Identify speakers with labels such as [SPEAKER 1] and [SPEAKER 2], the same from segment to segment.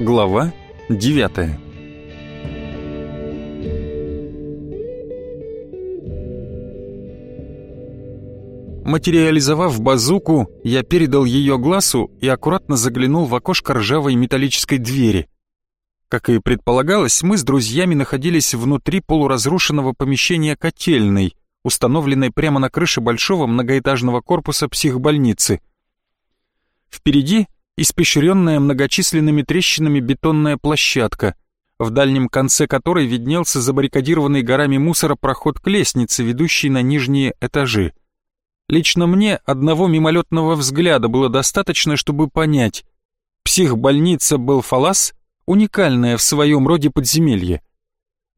[SPEAKER 1] Глава 9 Материализовав базуку, я передал ее глазу и аккуратно заглянул в окошко ржавой металлической двери. Как и предполагалось, мы с друзьями находились внутри полуразрушенного помещения котельной, установленной прямо на крыше большого многоэтажного корпуса психбольницы. Впереди испещренная многочисленными трещинами бетонная площадка, в дальнем конце которой виднелся забаррикадированный горами мусора проход к лестнице, ведущей на нижние этажи. Лично мне одного мимолетного взгляда было достаточно, чтобы понять. Психбольница Белфалас — уникальное в своем роде подземелье.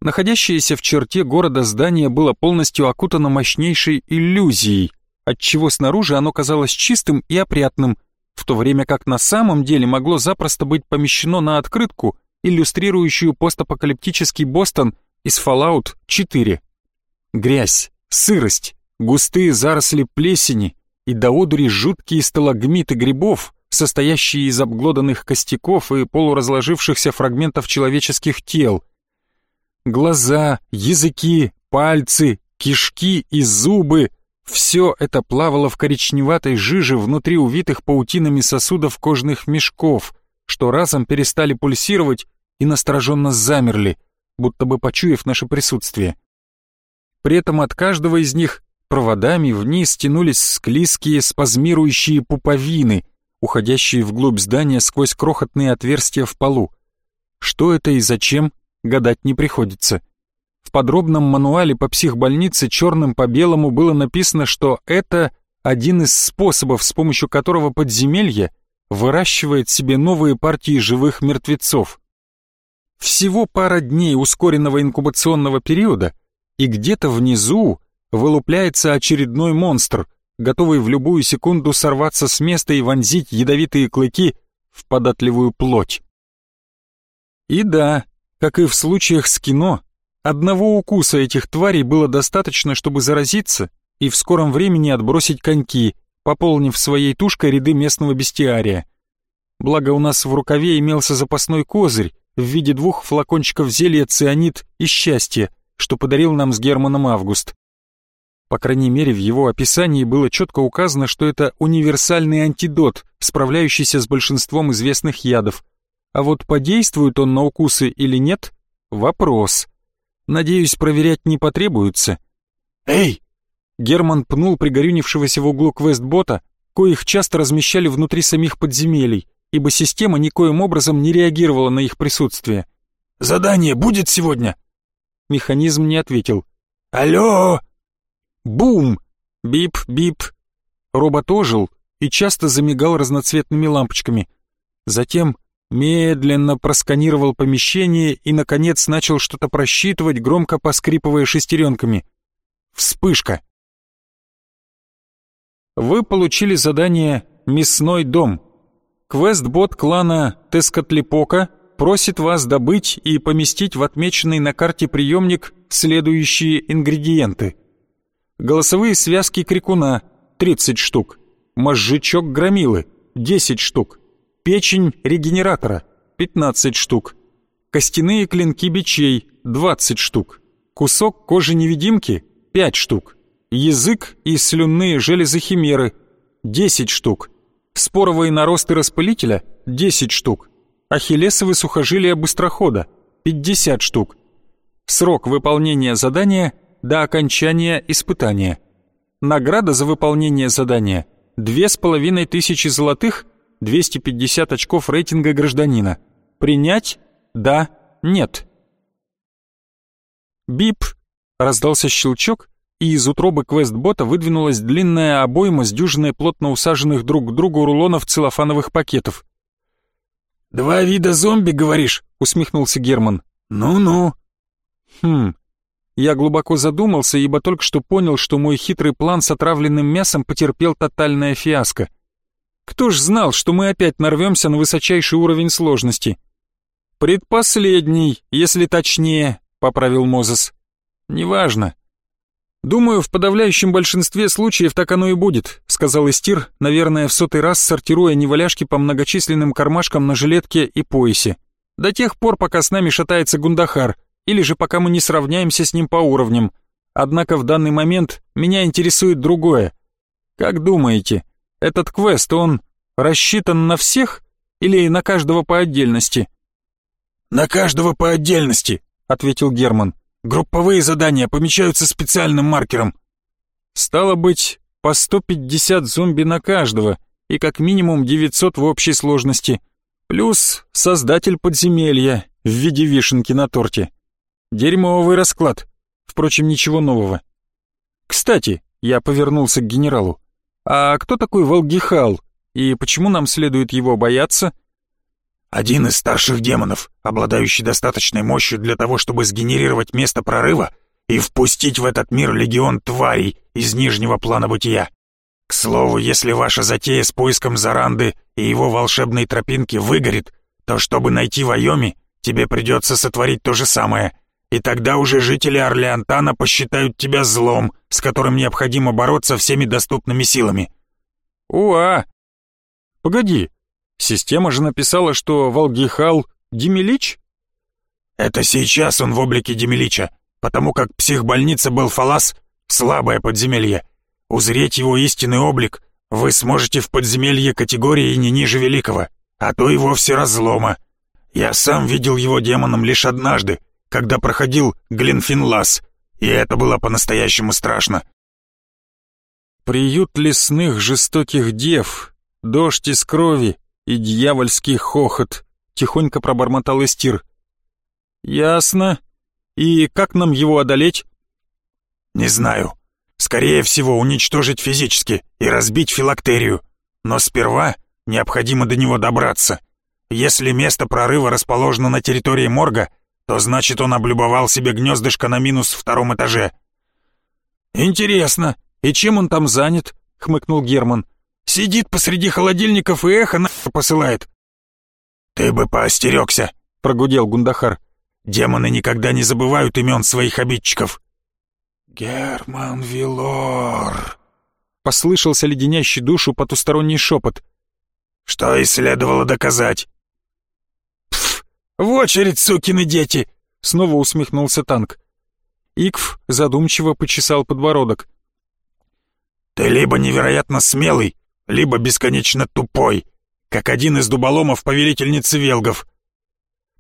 [SPEAKER 1] Находящееся в черте города здание было полностью окутано мощнейшей иллюзией, отчего снаружи оно казалось чистым и опрятным, в то время как на самом деле могло запросто быть помещено на открытку, иллюстрирующую постапокалиптический Бостон из Fallout 4. Грязь, сырость, густые заросли плесени и до одури жуткие сталагмиты грибов, состоящие из обглоданных костяков и полуразложившихся фрагментов человеческих тел. Глаза, языки, пальцы, кишки и зубы — все это плавало в коричневатой жиже внутри увитых паутинами сосудов кожных мешков, что разом перестали пульсировать и настороженно замерли, будто бы почуяв наше присутствие. При этом от каждого из них Проводами вниз тянулись склизкие спазмирующие пуповины, уходящие вглубь здания сквозь крохотные отверстия в полу. Что это и зачем, гадать не приходится. В подробном мануале по психбольнице черным по белому было написано, что это один из способов, с помощью которого подземелье выращивает себе новые партии живых мертвецов. Всего пара дней ускоренного инкубационного периода, и где-то внизу вылупляется очередной монстр, готовый в любую секунду сорваться с места и вонзить ядовитые клыки в податливую плоть. И да, как и в случаях с кино, одного укуса этих тварей было достаточно, чтобы заразиться и в скором времени отбросить коньки, пополнив своей тушкой ряды местного бестиария. Благо у нас в рукаве имелся запасной козырь в виде двух флакончиков зелья цианид и счастья, что подарил нам с Германом Август. По крайней мере, в его описании было четко указано, что это универсальный антидот, справляющийся с большинством известных ядов. А вот подействует он на укусы или нет – вопрос. Надеюсь, проверять не потребуется. «Эй!» Герман пнул пригорюнившегося в углу квестбота, коих часто размещали внутри самих подземелий, ибо система никоим образом не реагировала на их присутствие. «Задание будет сегодня?» Механизм не ответил. «Алло!» Бум! Бип-бип. Робот ожил и часто замигал разноцветными лампочками. Затем медленно просканировал помещение и, наконец, начал что-то просчитывать, громко поскрипывая шестеренками. Вспышка. Вы получили задание «Мясной дом». Квест-бот клана Тескотлипока просит вас добыть и поместить в отмеченный на карте приемник следующие ингредиенты – Голосовые связки крикуна – 30 штук. Мозжечок громилы – 10 штук. Печень регенератора – 15 штук. Костяные клинки бичей – 20 штук. Кусок кожи невидимки – 5 штук. Язык и слюнные железы химеры – 10 штук. Споровые наросты распылителя – 10 штук. Ахиллесовые сухожилия быстрохода – 50 штук. Срок выполнения задания – до окончания испытания. Награда за выполнение задания – две с половиной тысячи золотых, 250 очков рейтинга гражданина. Принять? Да, нет. Бип! Раздался щелчок, и из утробы квест-бота выдвинулась длинная обойма с дюжиной плотно усаженных друг к другу рулонов целлофановых пакетов. «Два вида зомби, говоришь?» — усмехнулся Герман. «Ну-ну». «Хм, я глубоко задумался, ибо только что понял, что мой хитрый план с отравленным мясом потерпел тотальное фиаско. Кто ж знал, что мы опять нарвемся на высочайший уровень сложности? «Предпоследний, если точнее», — поправил Мозес. «Неважно». «Думаю, в подавляющем большинстве случаев так оно и будет», — сказал Истир, наверное, в сотый раз сортируя неваляшки по многочисленным кармашкам на жилетке и поясе. До тех пор, пока с нами шатается Гундахар, или же пока мы не сравняемся с ним по уровням. Однако в данный момент меня интересует другое. Как думаете, этот квест, он рассчитан на всех или на каждого по отдельности?
[SPEAKER 2] На каждого по отдельности, ответил Герман. Групповые задания помечаются специальным маркером.
[SPEAKER 1] Стало быть, по 150 зомби на каждого и как минимум 900 в общей сложности. Плюс создатель подземелья в виде вишенки на торте. Дерьмовый расклад. Впрочем, ничего нового. Кстати, я повернулся к генералу. А кто такой Волгихал? И почему нам следует его бояться?
[SPEAKER 2] Один из старших демонов, обладающий достаточной мощью для того, чтобы сгенерировать место прорыва и впустить в этот мир легион тварей из нижнего плана бытия. К слову, если ваша затея с поиском Заранды и его волшебной тропинки выгорит, то чтобы найти Вайоми, тебе придется сотворить то же самое, и тогда уже жители Орлеантана посчитают тебя злом, с которым необходимо бороться всеми доступными силами.
[SPEAKER 1] Уа! Погоди, система же написала, что Волгихал — Демилич?
[SPEAKER 2] Это сейчас он в облике Демилича, потому как психбольница был Фалас — слабое подземелье, Узреть его истинный облик вы сможете в подземелье категории не ниже великого, а то и вовсе разлома. Я сам видел его демоном лишь однажды, когда проходил Глинфинлас, и это было по-настоящему страшно.
[SPEAKER 1] Приют лесных жестоких дев, дождь из крови и дьявольский хохот, тихонько пробормотал Эстир. Ясно. И как нам его одолеть?
[SPEAKER 2] Не знаю. Скорее всего, уничтожить физически и разбить филактерию. Но сперва необходимо до него добраться. Если место прорыва расположено на территории морга, то значит он облюбовал себе гнездышко на минус втором этаже.
[SPEAKER 1] «Интересно, и чем он там занят?» — хмыкнул Герман. «Сидит посреди холодильников и эхо на посылает».
[SPEAKER 2] «Ты бы поостерегся», — прогудел Гундахар. «Демоны никогда не забывают имен своих обидчиков».
[SPEAKER 1] «Герман Вилор!» Послышался леденящий душу потусторонний шепот.
[SPEAKER 2] «Что и следовало доказать!»
[SPEAKER 1] «Пф! В очередь, сукины дети!» Снова усмехнулся танк. Икв задумчиво почесал подбородок.
[SPEAKER 2] «Ты либо невероятно смелый, либо бесконечно тупой, как один из дуболомов повелительницы Велгов.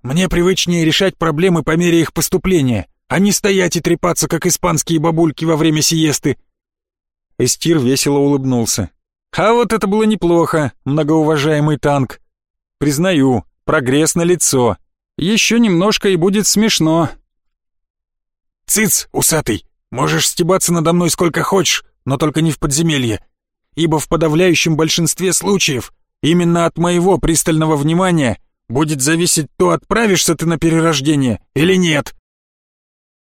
[SPEAKER 1] Мне привычнее решать проблемы по мере их поступления а не стоять и трепаться, как испанские бабульки во время сиесты. Эстир весело улыбнулся. А вот это было неплохо, многоуважаемый танк. Признаю, прогресс на лицо. Еще немножко и будет смешно.
[SPEAKER 2] Цыц, усатый, можешь стебаться надо мной сколько хочешь, но только не в подземелье. Ибо в подавляющем большинстве случаев именно от моего пристального внимания будет зависеть то, отправишься ты на перерождение или нет.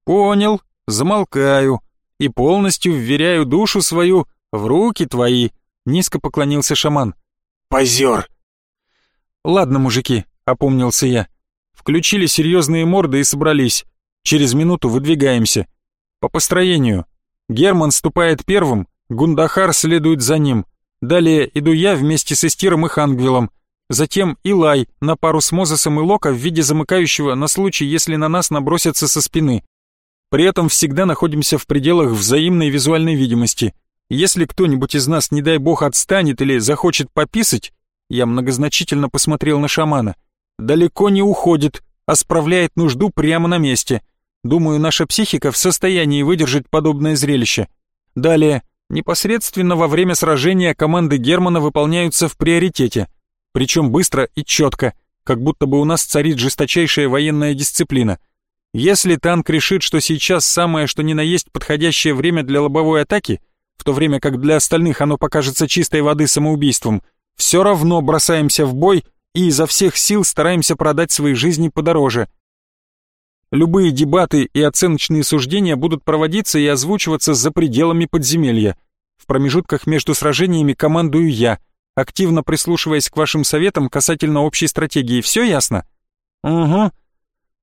[SPEAKER 1] Понял, замолкаю и полностью вверяю душу свою в руки твои, низко поклонился шаман.
[SPEAKER 2] Позер.
[SPEAKER 1] Ладно, мужики, опомнился я. Включили серьезные морды и собрались. Через минуту выдвигаемся. По построению. Герман ступает первым, Гундахар следует за ним. Далее иду я вместе с Эстиром и Хангвилом. Затем Илай на пару с Мозесом и Лока в виде замыкающего на случай, если на нас набросятся со спины. При этом всегда находимся в пределах взаимной визуальной видимости. Если кто-нибудь из нас, не дай бог, отстанет или захочет пописать, я многозначительно посмотрел на шамана, далеко не уходит, а справляет нужду прямо на месте. Думаю, наша психика в состоянии выдержать подобное зрелище. Далее, непосредственно во время сражения команды Германа выполняются в приоритете, причем быстро и четко, как будто бы у нас царит жесточайшая военная дисциплина — если танк решит, что сейчас самое что ни на есть подходящее время для лобовой атаки, в то время как для остальных оно покажется чистой воды самоубийством, все равно бросаемся в бой и изо всех сил стараемся продать свои жизни подороже. Любые дебаты и оценочные суждения будут проводиться и озвучиваться за пределами подземелья. В промежутках между сражениями командую я, активно прислушиваясь к вашим советам касательно общей стратегии. Все ясно? Угу.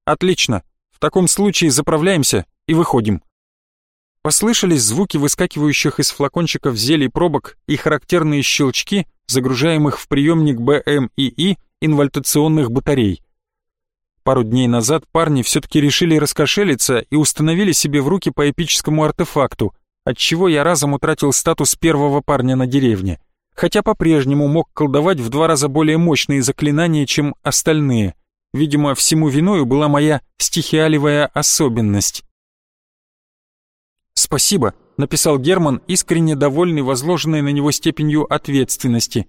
[SPEAKER 1] Отлично таком случае заправляемся и выходим». Послышались звуки выскакивающих из флакончиков зелий пробок и характерные щелчки, загружаемых в приемник БМИИ инвальтационных батарей. Пару дней назад парни все-таки решили раскошелиться и установили себе в руки по эпическому артефакту, отчего я разом утратил статус первого парня на деревне, хотя по-прежнему мог колдовать в два раза более мощные заклинания, чем остальные. Видимо, всему виною была моя стихиалевая особенность. «Спасибо», — написал Герман, искренне довольный возложенной на него степенью ответственности.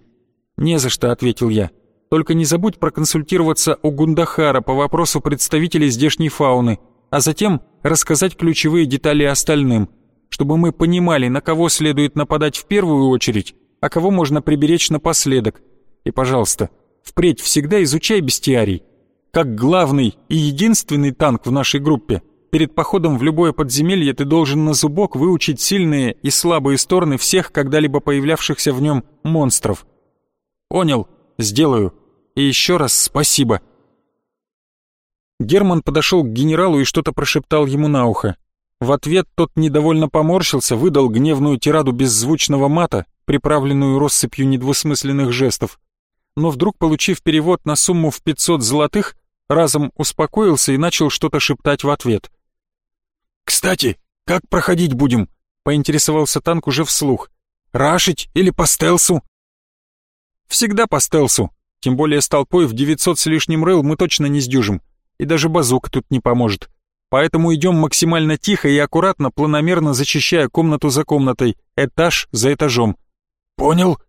[SPEAKER 1] «Не за что», — ответил я. Только не забудь проконсультироваться у Гундахара по вопросу представителей здешней фауны, а затем рассказать ключевые детали остальным, чтобы мы понимали, на кого следует нападать в первую очередь, а кого можно приберечь напоследок. И, пожалуйста, впредь всегда изучай бестиарий. Как главный и единственный танк в нашей группе, перед походом в любое подземелье ты должен на зубок выучить сильные и слабые стороны всех когда-либо появлявшихся в нем монстров. Понял, сделаю и еще раз спасибо». Герман подошел к генералу и что-то прошептал ему на ухо. В ответ тот недовольно поморщился, выдал гневную тираду беззвучного мата, приправленную россыпью недвусмысленных жестов. Но вдруг, получив перевод на сумму в 500 золотых, разом успокоился и начал что-то шептать в ответ. «Кстати, как проходить будем?» — поинтересовался танк уже вслух. «Рашить или по стелсу?» «Всегда по стелсу», тем более с толпой в 900 с лишним рыл мы точно не сдюжим. И даже базук тут не поможет. Поэтому идем максимально тихо и аккуратно, планомерно зачищая комнату за комнатой, этаж за этажом. «Понял?»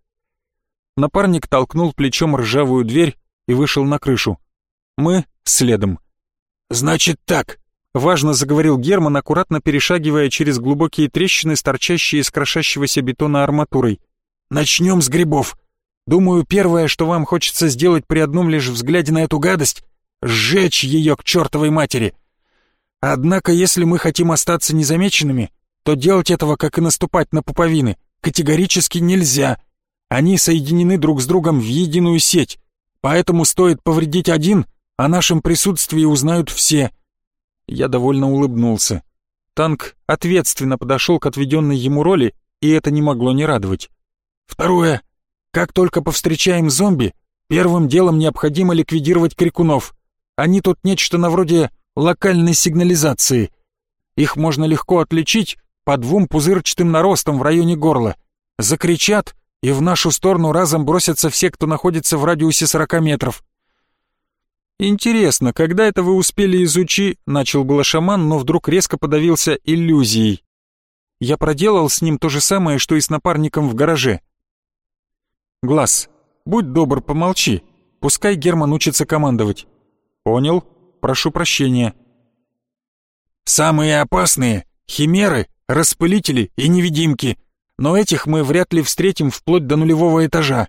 [SPEAKER 1] Напарник толкнул плечом ржавую дверь и вышел на крышу. Мы следом. «Значит так», — важно заговорил Герман, аккуратно перешагивая через глубокие трещины, торчащие из крошащегося бетона арматурой. «Начнем с грибов. Думаю, первое, что вам хочется сделать при одном лишь взгляде на эту гадость — сжечь ее к чертовой матери. Однако, если мы хотим остаться незамеченными, то делать этого, как и наступать на пуповины, категорически нельзя. Они соединены друг с другом в единую сеть, поэтому стоит повредить один, о нашем присутствии узнают все. Я довольно улыбнулся. Танк ответственно подошел к отведенной ему роли, и это не могло не радовать. Второе — как только повстречаем зомби, первым делом необходимо ликвидировать крикунов. Они тут нечто на вроде локальной сигнализации. Их можно легко отличить по двум пузырчатым наростам в районе горла. Закричат, и в нашу сторону разом бросятся все, кто находится в радиусе 40 метров. «Интересно, когда это вы успели изучить?» — начал было шаман, но вдруг резко подавился иллюзией. Я проделал с ним то же самое, что и с напарником в гараже — Глаз, будь добр, помолчи. Пускай Герман учится командовать. Понял? Прошу прощения. Самые опасные — химеры, распылители и невидимки. Но этих мы вряд ли встретим вплоть до нулевого этажа.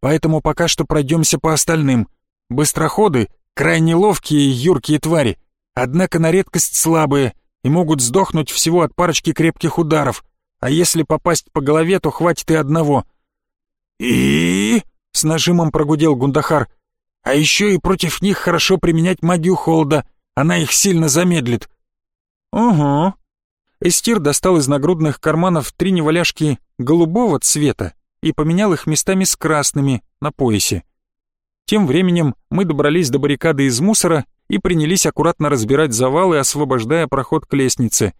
[SPEAKER 1] Поэтому пока что пройдемся по остальным. Быстроходы — крайне ловкие и юркие твари, однако на редкость слабые и могут сдохнуть всего от парочки крепких ударов, а если попасть по голове, то хватит и одного — «И...» — с нажимом прогудел Гундахар. «А еще и против них хорошо применять магию холода, она их сильно замедлит». «Угу». Эстир достал из нагрудных карманов три неваляшки голубого цвета и поменял их местами с красными на поясе. Тем временем мы добрались до баррикады из мусора и принялись аккуратно разбирать завалы, освобождая проход к лестнице.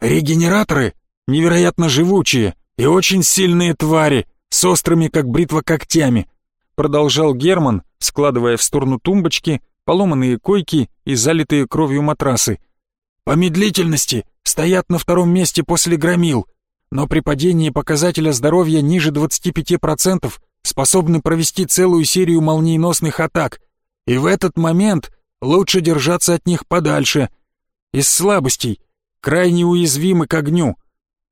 [SPEAKER 1] «Регенераторы невероятно живучие и очень сильные твари», с острыми, как бритва, когтями», продолжал Герман, складывая в сторону тумбочки поломанные койки и залитые кровью матрасы. «По медлительности стоят на втором месте после громил, но при падении показателя здоровья ниже 25% способны провести целую серию молниеносных атак, и в этот момент лучше держаться от них подальше. Из слабостей крайне уязвимы к огню.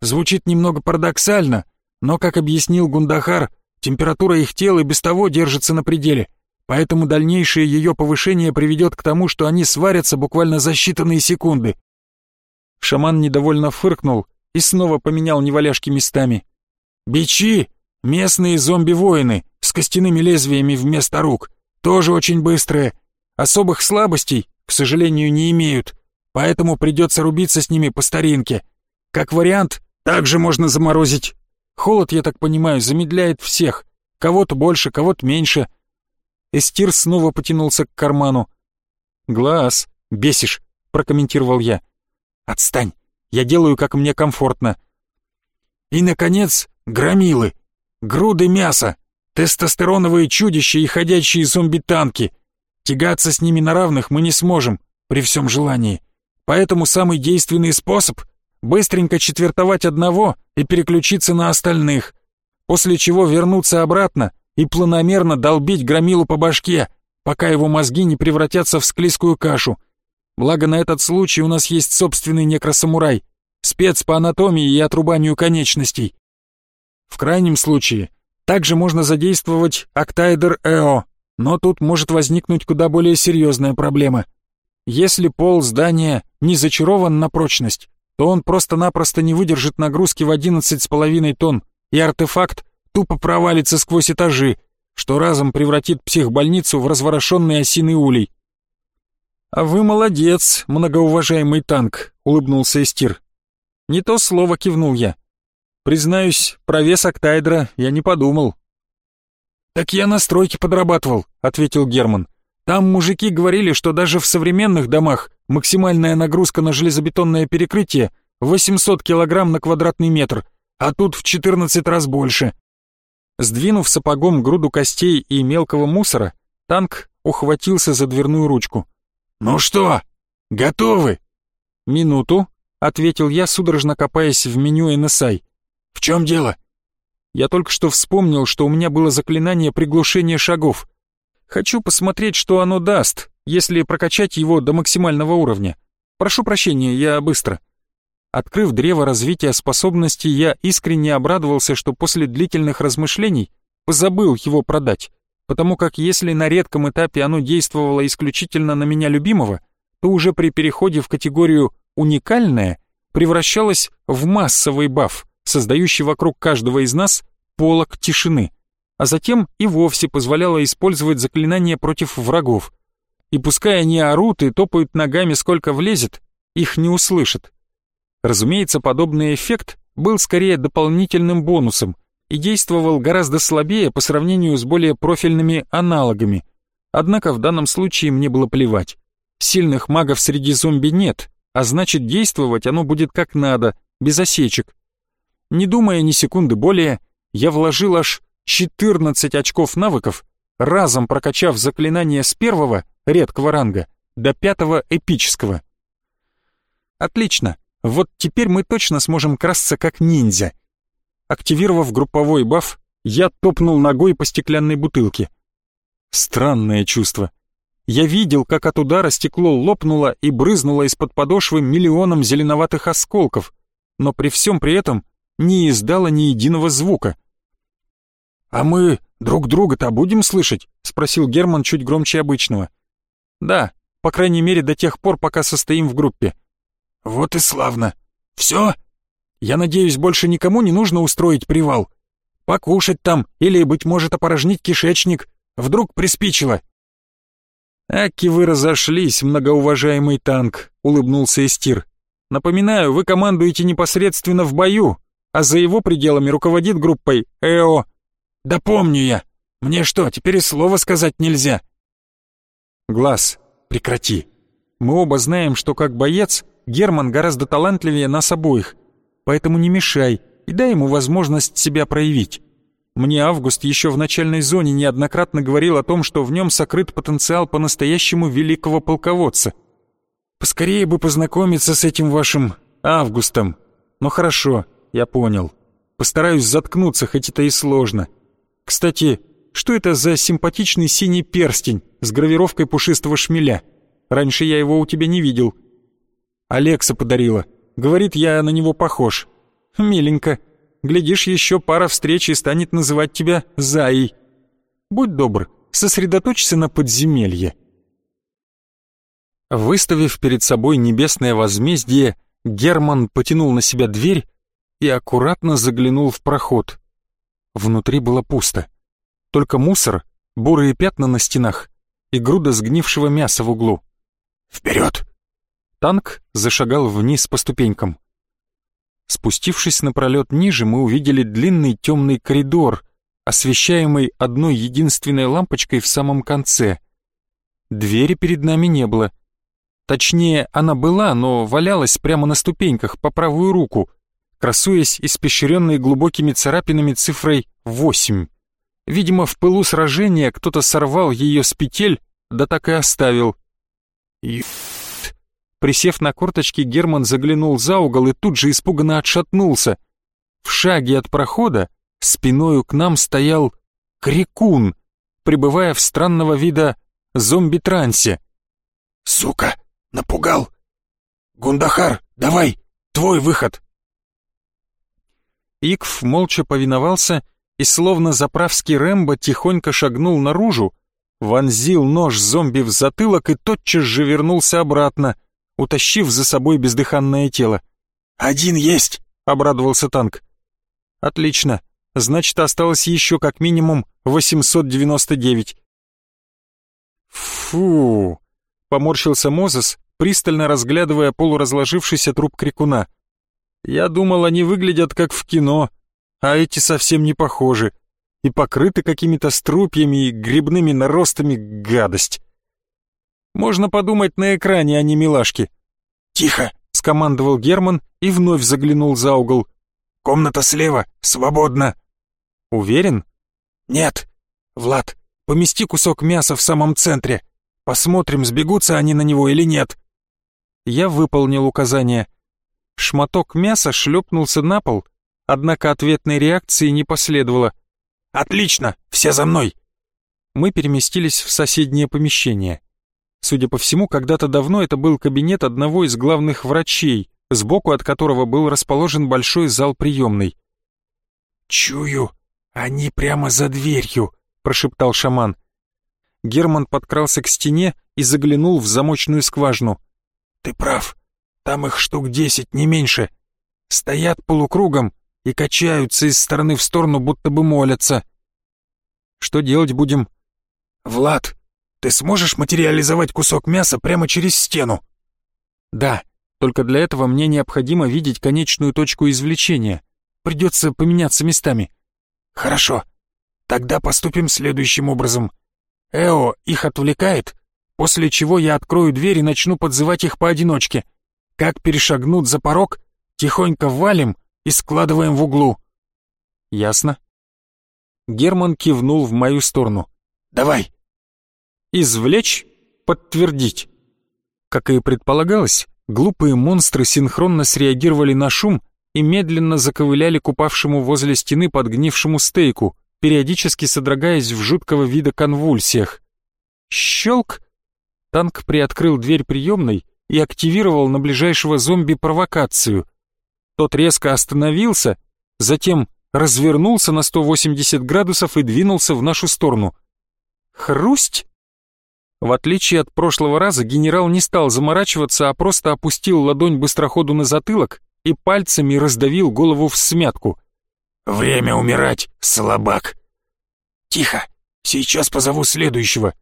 [SPEAKER 1] Звучит немного парадоксально, но, как объяснил Гундахар, температура их тела без того держится на пределе, поэтому дальнейшее ее повышение приведет к тому, что они сварятся буквально за считанные секунды. Шаман недовольно фыркнул и снова поменял неваляшки местами. «Бичи! Местные зомби-воины с костяными лезвиями вместо рук, тоже очень быстрые. Особых слабостей, к сожалению, не имеют, поэтому придется рубиться с ними по старинке. Как вариант, также можно заморозить Холод, я так понимаю, замедляет всех. Кого-то больше, кого-то меньше. Эстир снова потянулся к карману, «Глаз, бесишь», — прокомментировал я. «Отстань, я делаю, как мне комфортно».
[SPEAKER 2] И, наконец, громилы, груды мяса, тестостероновые чудища и ходячие зомби-танки. Тягаться с ними на равных мы не сможем, при всем желании. Поэтому самый действенный способ — быстренько четвертовать одного и переключиться на остальных, после чего вернуться обратно и планомерно долбить громилу по башке, пока его мозги не превратятся в склизкую кашу. Благо на этот случай у нас есть собственный некросамурай, спец по анатомии и отрубанию конечностей. В крайнем случае, также можно задействовать Октайдер Эо, но тут может возникнуть куда более серьезная проблема. Если пол здания не зачарован на прочность, то он просто-напросто не выдержит нагрузки в 11,5 тонн, и артефакт тупо провалится сквозь этажи, что разом превратит психбольницу в разворошенный осиный улей. «А вы молодец, многоуважаемый танк», — улыбнулся Эстир. «Не то слово кивнул я. Признаюсь, про вес Октайдра я не подумал». «Так я на стройке подрабатывал», — ответил Герман. «Там мужики говорили, что даже в современных домах максимальная нагрузка на железобетонное перекрытие 800 килограмм на квадратный метр, а тут в 14 раз больше».
[SPEAKER 1] Сдвинув сапогом груду костей и мелкого мусора, танк ухватился за дверную ручку.
[SPEAKER 2] «Ну что, готовы?»
[SPEAKER 1] «Минуту», — ответил я, судорожно копаясь в меню NSI.
[SPEAKER 2] «В чем дело?»
[SPEAKER 1] «Я только что вспомнил, что у меня было заклинание приглушения шагов. Хочу посмотреть, что оно даст, если прокачать его до максимального уровня. Прошу прощения, я быстро». Открыв древо развития способностей, я искренне обрадовался, что после длительных размышлений позабыл его продать, потому как если на редком этапе оно действовало исключительно на меня любимого, то уже при переходе в категорию «уникальное» превращалось в массовый баф, создающий вокруг каждого из нас полок тишины, а затем и вовсе позволяло использовать заклинания против врагов. И пускай они орут и топают ногами сколько влезет, их не услышат. Разумеется, подобный эффект был скорее дополнительным бонусом и действовал гораздо слабее по сравнению с более профильными аналогами. Однако в данном случае мне было плевать. Сильных магов среди зомби нет, а значит действовать оно будет как надо, без осечек. Не думая ни секунды более, я вложил аж 14 очков навыков, разом прокачав заклинание с первого, редкого ранга, до пятого эпического. Отлично. Вот теперь мы точно сможем красться как ниндзя. Активировав групповой баф, я топнул ногой по стеклянной бутылке. Странное чувство. Я видел, как от удара стекло лопнуло и брызнуло из-под подошвы миллионом зеленоватых осколков, но при всем при этом не издало ни единого звука. «А мы друг друга-то будем слышать?» — спросил Герман чуть громче обычного. «Да, по крайней мере до тех пор, пока состоим в группе.
[SPEAKER 2] «Вот и славно. Все?
[SPEAKER 1] Я надеюсь, больше никому не нужно устроить привал. Покушать там или, быть может, опорожнить кишечник. Вдруг приспичило». «Аки вы разошлись, многоуважаемый танк», — улыбнулся Эстир. «Напоминаю, вы командуете непосредственно в бою, а за его пределами руководит группой ЭО».
[SPEAKER 2] «Да помню я. Мне что, теперь и слова сказать нельзя?»
[SPEAKER 1] «Глаз, прекрати. Мы оба знаем, что как боец Герман гораздо талантливее нас обоих, поэтому не мешай и дай ему возможность себя проявить. Мне Август еще в начальной зоне неоднократно говорил о том, что в нем сокрыт потенциал по-настоящему великого полководца. Поскорее бы познакомиться с этим вашим Августом. Но хорошо, я понял. Постараюсь заткнуться, хоть это и сложно. Кстати, что это за симпатичный синий перстень с гравировкой пушистого шмеля? Раньше я его у тебя не видел. Алекса подарила. Говорит, я на него похож. Миленько. Глядишь, еще пара встреч и станет называть тебя Заей. Будь добр, сосредоточься на подземелье. Выставив перед собой небесное возмездие, Герман потянул на себя дверь и аккуратно заглянул в проход. Внутри было пусто. Только мусор, бурые пятна на стенах и груда сгнившего мяса в углу.
[SPEAKER 2] «Вперед!»
[SPEAKER 1] Танк зашагал вниз по ступенькам. Спустившись на пролет ниже, мы увидели длинный темный коридор, освещаемый одной единственной лампочкой в самом конце. Двери перед нами не было. Точнее, она была, но валялась прямо на ступеньках по правую руку, красуясь испещренной глубокими царапинами цифрой 8. Видимо, в пылу сражения кто-то сорвал ее с петель, да так и оставил. И... Присев на корточки, Герман заглянул за угол и тут же испуганно отшатнулся. В шаге от прохода спиною к нам стоял крикун, пребывая в странного вида зомби-трансе.
[SPEAKER 2] «Сука, напугал! Гундахар, давай, твой выход!»
[SPEAKER 1] Икв молча повиновался и, словно заправский Рэмбо, тихонько шагнул наружу, вонзил нож зомби в затылок и тотчас же вернулся обратно, утащив за собой бездыханное тело.
[SPEAKER 2] «Один есть!» — обрадовался танк.
[SPEAKER 1] «Отлично. Значит, осталось еще как минимум 899». «Фу!» — поморщился Мозес, пристально разглядывая полуразложившийся труп крикуна. «Я думал, они выглядят как в кино, а эти совсем не похожи и покрыты какими-то струпьями и грибными наростами гадость. Можно подумать на экране, а не милашки.
[SPEAKER 2] «Тихо!»
[SPEAKER 1] — скомандовал Герман и вновь заглянул за угол.
[SPEAKER 2] «Комната слева, свободна!»
[SPEAKER 1] «Уверен?»
[SPEAKER 2] «Нет! Влад, помести кусок мяса в самом центре. Посмотрим, сбегутся они на него или нет».
[SPEAKER 1] Я выполнил указание. Шматок мяса шлепнулся на пол, однако ответной реакции не последовало.
[SPEAKER 2] «Отлично! Все за мной!»
[SPEAKER 1] Мы переместились в соседнее помещение. Судя по всему, когда-то давно это был кабинет одного из главных врачей, сбоку от которого был расположен большой зал приемный.
[SPEAKER 2] «Чую, они прямо за дверью», — прошептал шаман.
[SPEAKER 1] Герман подкрался к стене и заглянул в замочную скважину.
[SPEAKER 2] «Ты прав, там их штук десять, не меньше. Стоят полукругом и качаются из стороны в сторону, будто бы молятся.
[SPEAKER 1] Что делать будем?
[SPEAKER 2] Влад, ты сможешь материализовать кусок мяса прямо через стену?
[SPEAKER 1] Да, только для этого мне необходимо видеть конечную точку извлечения. Придется поменяться местами.
[SPEAKER 2] Хорошо. Тогда поступим следующим образом. Эо их отвлекает, после чего я открою дверь и начну подзывать их поодиночке. Как перешагнут за порог, тихонько валим и складываем в углу».
[SPEAKER 1] «Ясно». Герман кивнул в мою сторону.
[SPEAKER 2] «Давай».
[SPEAKER 1] «Извлечь, подтвердить». Как и предполагалось, глупые монстры синхронно среагировали на шум и медленно заковыляли к упавшему возле стены подгнившему стейку, периодически содрогаясь в жуткого вида конвульсиях. Щелк! Танк приоткрыл дверь приемной и активировал на ближайшего зомби провокацию. Тот резко остановился, затем развернулся на 180 градусов и двинулся в нашу сторону. Хрусть! В отличие от прошлого раза, генерал не стал заморачиваться, а просто опустил ладонь быстроходу на затылок и пальцами раздавил голову в смятку.
[SPEAKER 2] «Время умирать, слабак!» «Тихо, сейчас позову следующего!»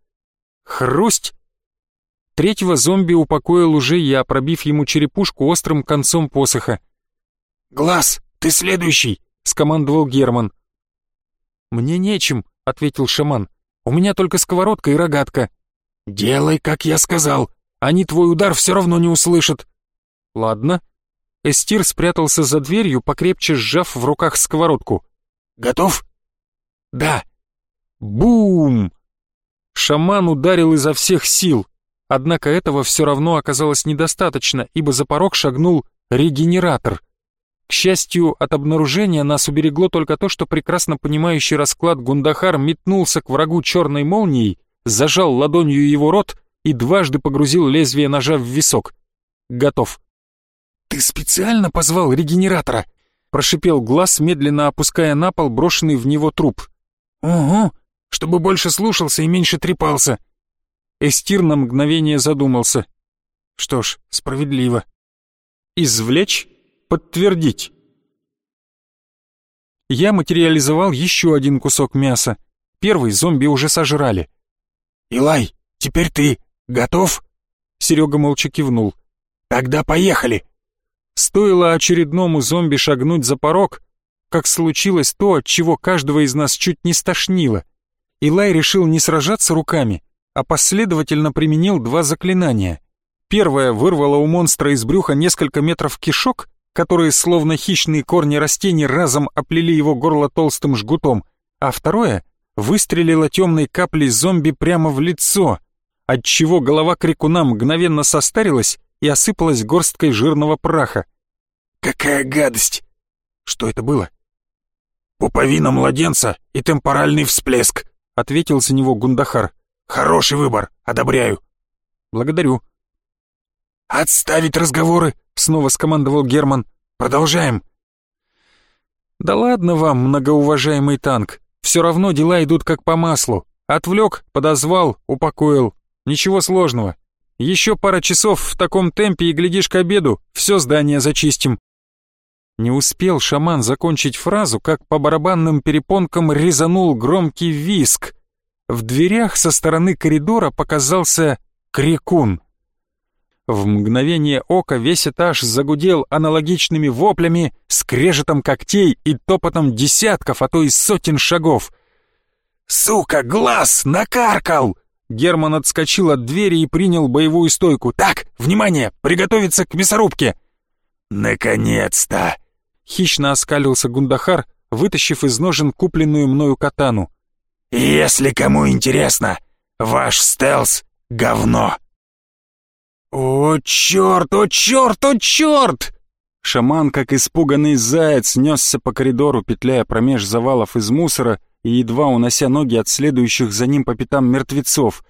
[SPEAKER 1] Хрусть! Третьего зомби упокоил уже я, пробив ему черепушку острым концом посоха.
[SPEAKER 2] «Глаз, ты следующий!» — скомандовал Герман.
[SPEAKER 1] «Мне нечем», — ответил шаман. «У меня только сковородка и рогатка».
[SPEAKER 2] «Делай, как я сказал. Они твой удар все равно не услышат».
[SPEAKER 1] «Ладно». Эстир спрятался за дверью, покрепче сжав в руках сковородку.
[SPEAKER 2] «Готов?»
[SPEAKER 1] «Да». «Бум!» Шаман ударил изо всех сил, однако этого все равно оказалось недостаточно, ибо за порог шагнул регенератор — к счастью, от обнаружения нас уберегло только то, что прекрасно понимающий расклад Гундахар метнулся к врагу черной молнией, зажал ладонью его рот и дважды погрузил лезвие ножа в висок. Готов.
[SPEAKER 2] «Ты специально позвал регенератора?»
[SPEAKER 1] прошипел глаз, медленно опуская на пол брошенный в него труп.
[SPEAKER 2] «Угу, чтобы больше слушался и меньше трепался».
[SPEAKER 1] Эстир на мгновение задумался. Что ж, справедливо. «Извлечь Подтвердить. Я материализовал еще один кусок мяса. Первый зомби уже сожрали.
[SPEAKER 2] «Илай, теперь ты. Готов?»
[SPEAKER 1] Серега молча кивнул.
[SPEAKER 2] «Тогда поехали!»
[SPEAKER 1] Стоило очередному зомби шагнуть за порог, как случилось то, от чего каждого из нас чуть не стошнило. Илай решил не сражаться руками, а последовательно применил два заклинания. Первое вырвало у монстра из брюха несколько метров кишок, которые, словно хищные корни растений, разом оплели его горло толстым жгутом, а второе выстрелило темной каплей зомби прямо в лицо, отчего голова крикуна мгновенно состарилась и осыпалась горсткой жирного праха.
[SPEAKER 2] «Какая гадость!»
[SPEAKER 1] «Что это было?»
[SPEAKER 2] «Пуповина младенца и темпоральный всплеск», —
[SPEAKER 1] ответил за него Гундахар.
[SPEAKER 2] «Хороший выбор, одобряю».
[SPEAKER 1] «Благодарю».
[SPEAKER 2] «Отставить разговоры!» — снова скомандовал Герман. «Продолжаем!»
[SPEAKER 1] «Да ладно вам, многоуважаемый танк. Все равно дела идут как по маслу. Отвлек, подозвал, упокоил. Ничего сложного. Еще пара часов в таком темпе и, глядишь, к обеду все здание зачистим». Не успел шаман закончить фразу, как по барабанным перепонкам резанул громкий виск. В дверях со стороны коридора показался крикун. В мгновение ока весь этаж загудел аналогичными воплями, скрежетом когтей и топотом десятков, а то и сотен шагов.
[SPEAKER 2] «Сука, глаз! Накаркал!»
[SPEAKER 1] Герман отскочил от двери и принял боевую стойку.
[SPEAKER 2] «Так, внимание! Приготовиться к мясорубке!» «Наконец-то!»
[SPEAKER 1] Хищно оскалился Гундахар, вытащив из ножен купленную мною катану.
[SPEAKER 2] «Если кому интересно, ваш стелс — говно!»
[SPEAKER 1] «О, черт, о, черт, о, черт!» Шаман, как испуганный заяц, несся по коридору, петляя промеж завалов из мусора и едва унося ноги от следующих за ним по пятам мертвецов.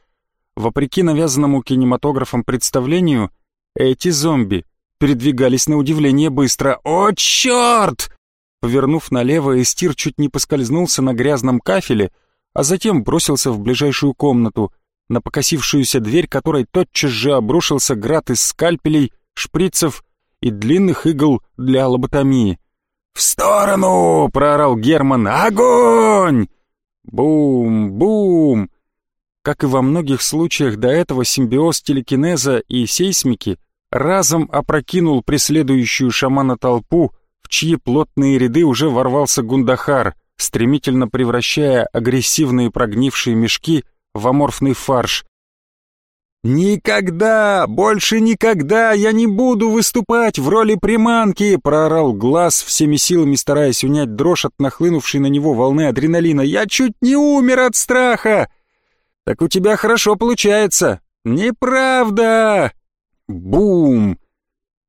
[SPEAKER 1] Вопреки навязанному кинематографом представлению, эти зомби передвигались на удивление быстро. «О, черт!» Повернув налево, Эстир чуть не поскользнулся на грязном кафеле, а затем бросился в ближайшую комнату — на покосившуюся дверь которой тотчас же обрушился град из скальпелей, шприцев и длинных игл для лоботомии.
[SPEAKER 2] «В сторону!» — проорал Герман. «Огонь!»
[SPEAKER 1] Бум-бум! Как и во многих случаях до этого, симбиоз телекинеза и сейсмики разом опрокинул преследующую шамана толпу, в чьи плотные ряды уже ворвался Гундахар, стремительно превращая агрессивные прогнившие мешки в аморфный фарш. «Никогда, больше никогда я не буду выступать в роли приманки!» проорал глаз, всеми силами стараясь унять дрожь от нахлынувшей на него волны адреналина. «Я чуть не умер от страха!» «Так у тебя хорошо получается!» «Неправда!» Бум!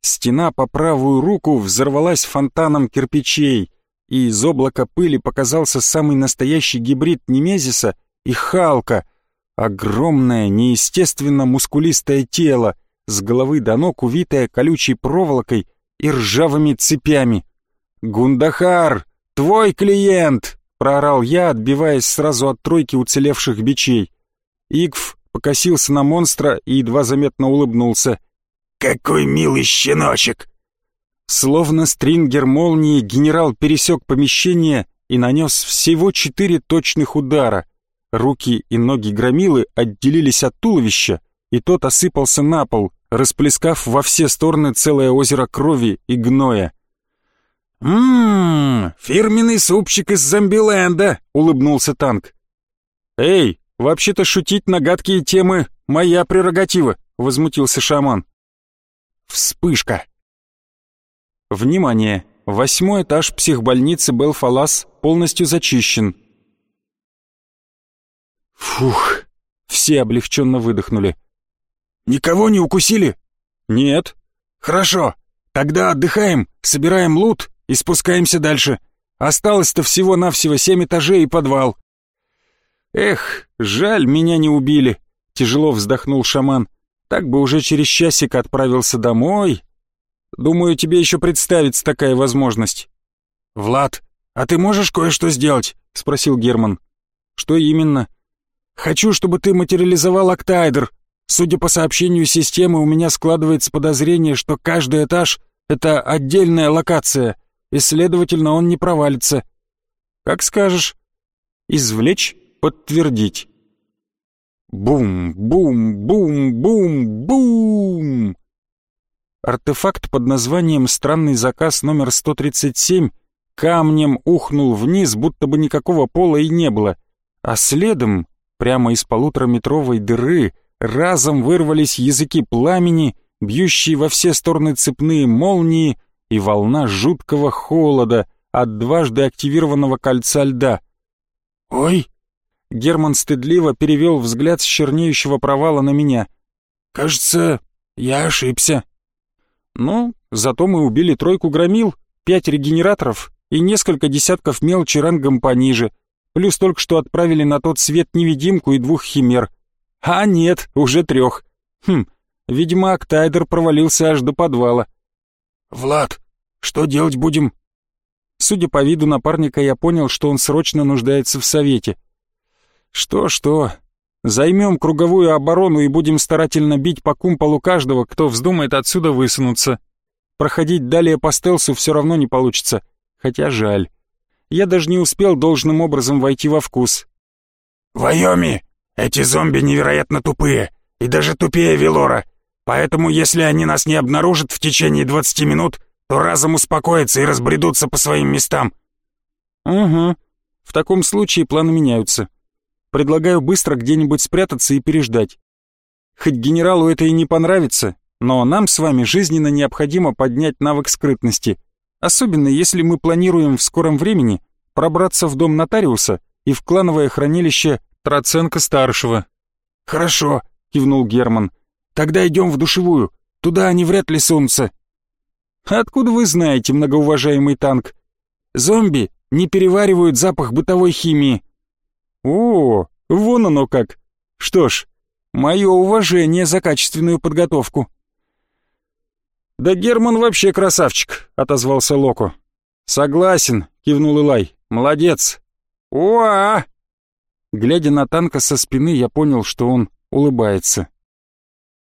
[SPEAKER 1] Стена по правую руку взорвалась фонтаном кирпичей, и из облака пыли показался самый настоящий гибрид Немезиса и Халка — Огромное, неестественно мускулистое тело, с головы до ног увитое колючей проволокой и ржавыми цепями. «Гундахар, твой клиент!» — проорал я, отбиваясь сразу от тройки уцелевших бичей. Игв покосился на монстра и едва заметно улыбнулся.
[SPEAKER 2] «Какой милый щеночек!»
[SPEAKER 1] Словно стрингер молнии, генерал пересек помещение и нанес всего четыре точных удара — Руки и ноги громилы отделились от туловища, и тот осыпался на пол, расплескав во все стороны целое озеро крови и гноя.
[SPEAKER 2] «Ммм, фирменный супчик из Зомбиленда», — улыбнулся танк.
[SPEAKER 1] «Эй, вообще-то шутить на гадкие темы — моя прерогатива», — возмутился шаман. Вспышка. Внимание! Восьмой этаж психбольницы Белфалас полностью зачищен. Фух, все облегченно выдохнули.
[SPEAKER 2] «Никого не укусили?»
[SPEAKER 1] «Нет».
[SPEAKER 2] «Хорошо, тогда отдыхаем, собираем лут и спускаемся дальше. Осталось-то всего-навсего семь этажей и подвал».
[SPEAKER 1] «Эх, жаль, меня не убили», — тяжело вздохнул шаман. «Так бы уже через часик отправился домой. Думаю, тебе еще представится такая возможность».
[SPEAKER 2] «Влад, а ты можешь кое-что сделать?» — спросил Герман.
[SPEAKER 1] «Что именно?»
[SPEAKER 2] Хочу, чтобы ты материализовал октайдер. Судя по сообщению системы, у меня складывается подозрение, что каждый этаж — это отдельная локация, и, следовательно, он не провалится.
[SPEAKER 1] Как скажешь. Извлечь, подтвердить. Бум, бум, бум, бум, бум. Артефакт под названием «Странный заказ номер 137» камнем ухнул вниз, будто бы никакого пола и не было, а следом Прямо из полутораметровой дыры разом вырвались языки пламени, бьющие во все стороны цепные молнии и волна жуткого холода от дважды активированного кольца льда.
[SPEAKER 2] «Ой!»
[SPEAKER 1] Герман стыдливо перевел взгляд с чернеющего провала на меня.
[SPEAKER 2] «Кажется, я ошибся».
[SPEAKER 1] «Ну, зато мы убили тройку громил, пять регенераторов и несколько десятков мелочи рангом пониже, плюс только что отправили на тот свет невидимку и двух химер. А нет, уже трех. Хм, видимо, Октайдер провалился аж до подвала.
[SPEAKER 2] «Влад, что делать будем?»
[SPEAKER 1] Судя по виду напарника, я понял, что он срочно нуждается в совете. Что-что, займем круговую оборону и будем старательно бить по кумполу каждого, кто вздумает отсюда высунуться. Проходить далее по стелсу все равно не получится, хотя жаль. Я даже не успел должным образом войти во вкус.
[SPEAKER 2] «Вайоми, эти зомби невероятно тупые, и даже тупее Велора, поэтому если они нас не обнаружат в течение 20 минут, то разом успокоятся и разбредутся по своим местам».
[SPEAKER 1] «Угу. В таком случае планы меняются. Предлагаю быстро где-нибудь спрятаться и переждать. Хоть генералу это и не понравится, но нам с вами жизненно необходимо поднять навык скрытности, особенно если мы планируем в скором времени пробраться в дом нотариуса и в клановое хранилище Троценко-старшего».
[SPEAKER 2] «Хорошо», —
[SPEAKER 1] кивнул Герман.
[SPEAKER 2] «Тогда идем в душевую. Туда они вряд ли сунутся».
[SPEAKER 1] «Откуда вы знаете, многоуважаемый танк? Зомби не переваривают запах бытовой химии». «О, вон оно как. Что ж, мое уважение за качественную подготовку». «Да Герман вообще красавчик», — отозвался Локо. «Согласен», — кивнул Илай. «Молодец». «Уа!» Глядя на танка со спины, я понял, что он улыбается.